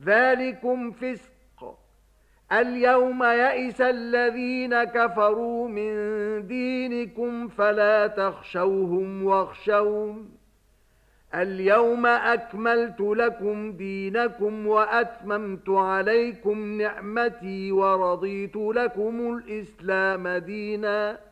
ذلكم فسق. اليوم يئس الذين كفروا من دينكم فلا تخشوهم واخشوهم اليوم أكملت لكم دينكم وأتممت عليكم نعمتي ورضيت لكم الإسلام ديناً.